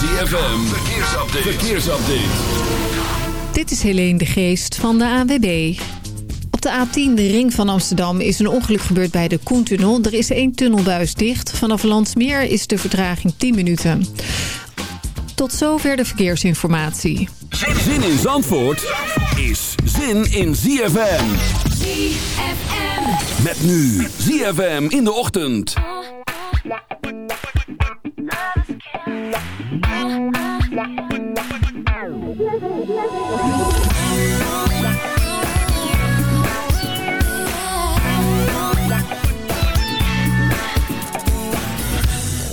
ZFM, verkeersupdate. verkeersupdate. Dit is Helene de Geest van de ANWB. Op de A10, de ring van Amsterdam, is een ongeluk gebeurd bij de Koentunnel. Er is één tunnelbuis dicht. Vanaf Landsmeer is de vertraging 10 minuten. Tot zover de verkeersinformatie. Zin in Zandvoort is zin in ZFM. ZFM. Met nu ZFM in de ochtend.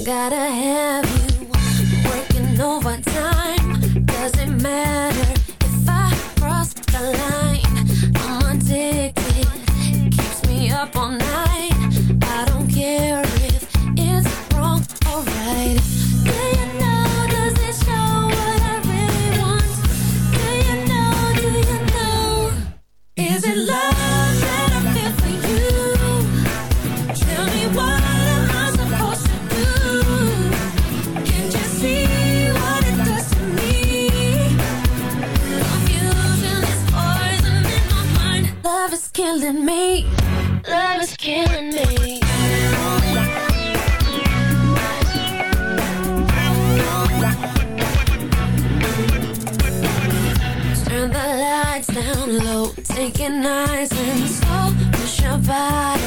Gotta have you working overtime. Doesn't matter it nice and slow. Push your body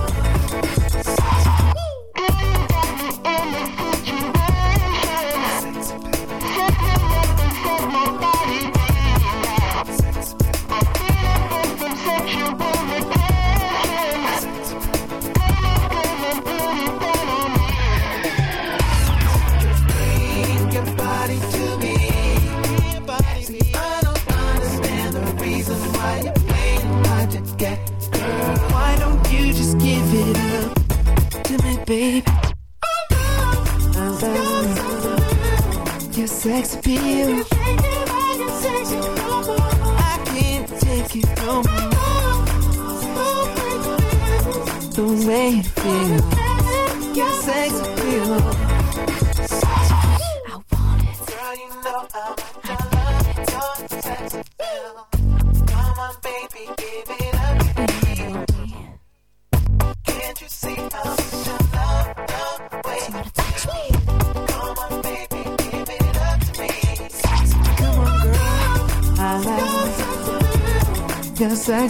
disappear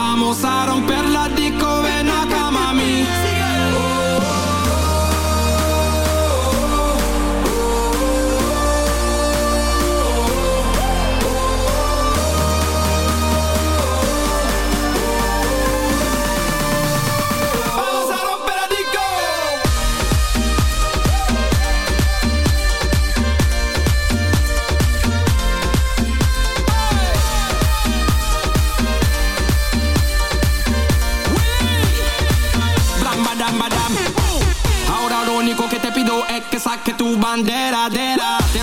Vamos a romper la Bandeira bandera, dera, te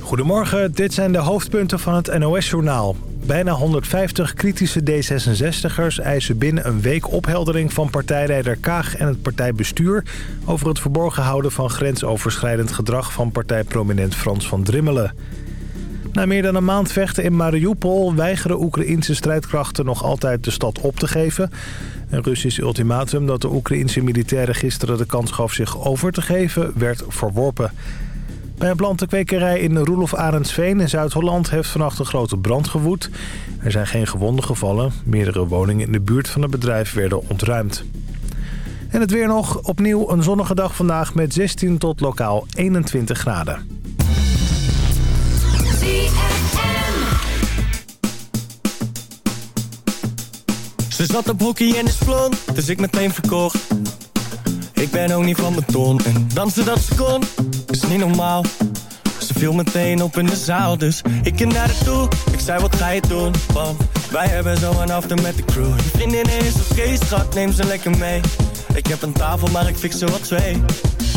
Goedemorgen, dit zijn de hoofdpunten van het NOS-journaal. Bijna 150 kritische D66'ers eisen binnen een week opheldering van partijleider Kaag en het partijbestuur... over het verborgen houden van grensoverschrijdend gedrag van partijprominent Frans van Drimmelen. Na meer dan een maand vechten in Mariupol weigeren Oekraïnse strijdkrachten nog altijd de stad op te geven. Een Russisch ultimatum dat de Oekraïnse militairen gisteren de kans gaf zich over te geven, werd verworpen. Bij een plantenkwekerij in Roelof Arendsveen in Zuid-Holland heeft vannacht een grote brand gewoed. Er zijn geen gewonden gevallen. Meerdere woningen in de buurt van het bedrijf werden ontruimd. En het weer nog. Opnieuw een zonnige dag vandaag met 16 tot lokaal 21 graden. Ze zat op hockey en is blond, dus ik meteen verkocht. Ik ben ook niet van beton en dansen dat ze kon, is niet normaal. Ze viel meteen op in de zaal, dus ik ging naar haar toe. Ik zei, wat ga je doen? Want wij hebben zo een after met de crew. Je vriendin is oké, schat, neem ze lekker mee. Ik heb een tafel, maar ik fix er wat twee.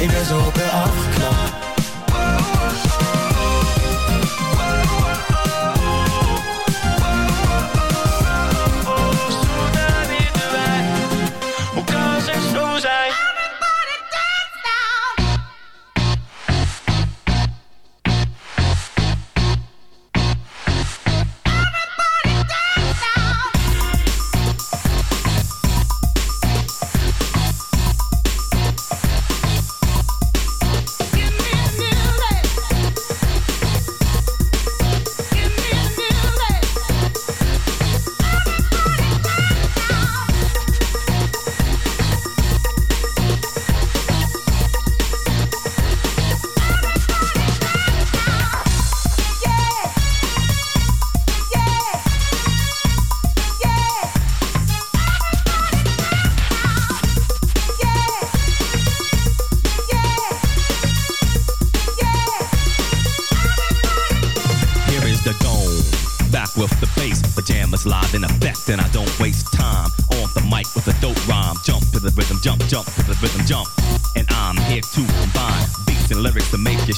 Ik ben zo op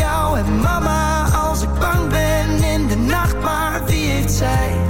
jou en mama als ik bang ben in de nacht, maar wie heeft zij?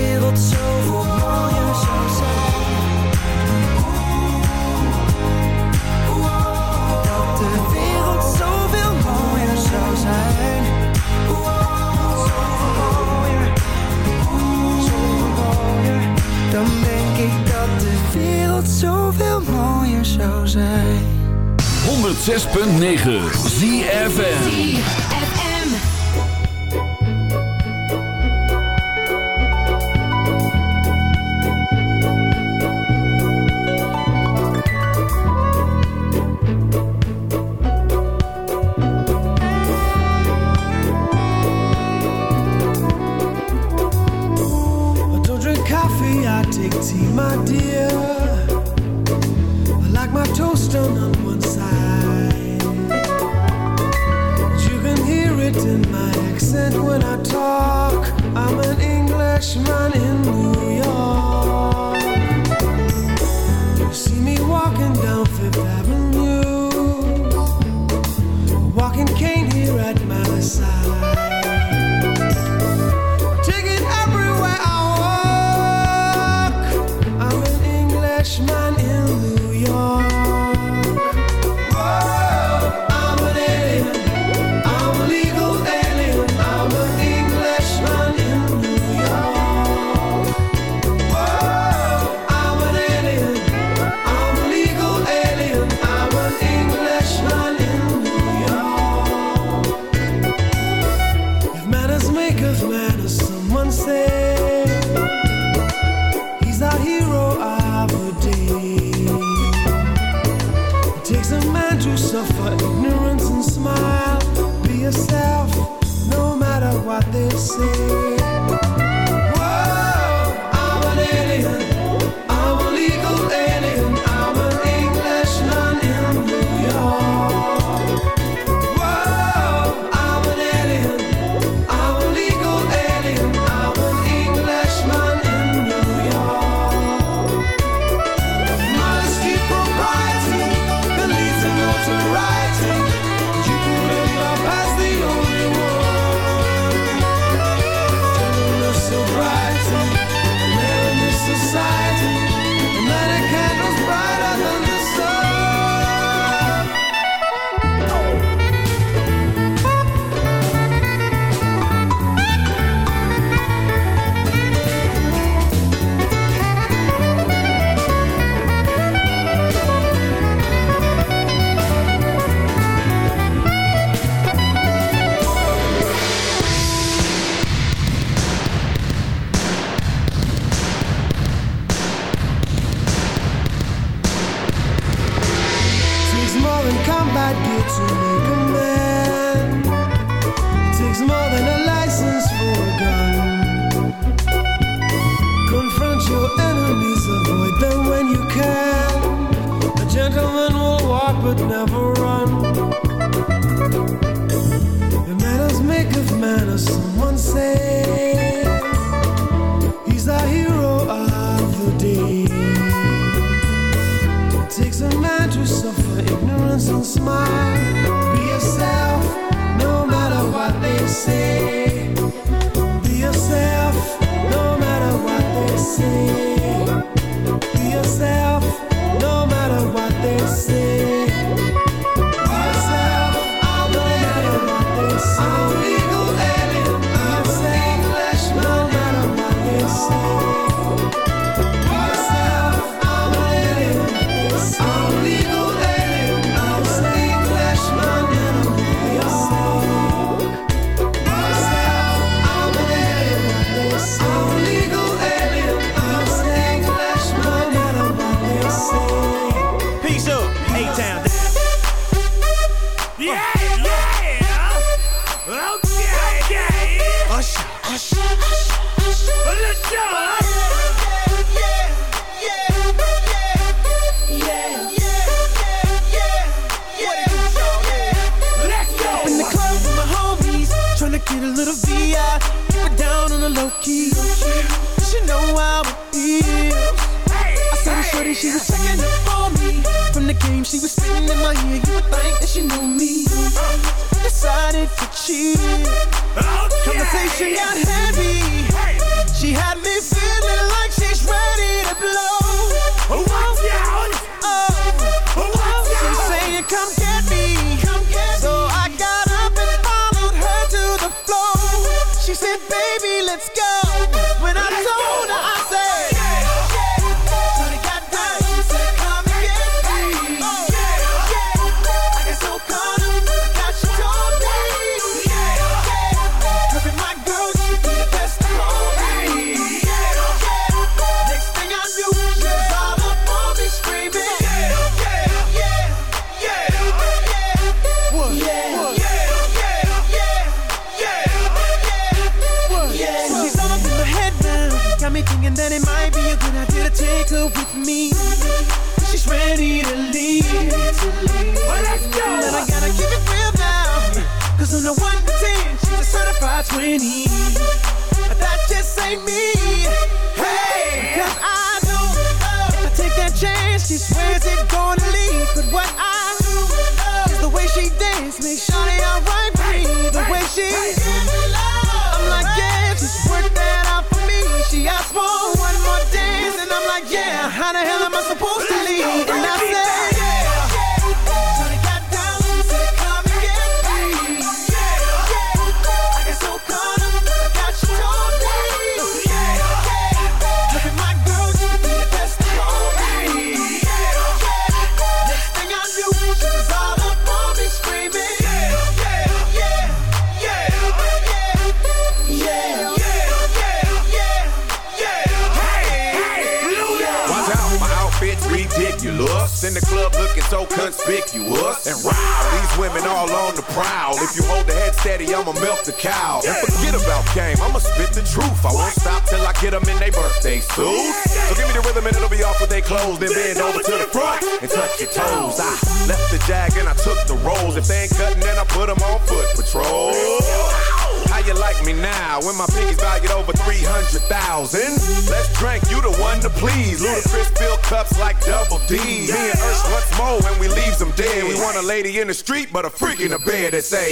zoveel mooier zou zijn. 106.9 ZFN. take tea, my dear. my toast on one side. You can hear it in my accent when I talk. I'm an Englishman in New York. low key. She know how it feels. I said it shorty, she was checking up for me. From the game she was spitting in my ear, you would think that she knew me. Decided to cheat. Conversation got heavy. She had me feeling like she's ready to blow. Oh, oh, oh, oh. She saying come. many. That just ain't me. Me and us, what's more and we leaves them dead. We want a lady in the street, but a freak in the bed that say.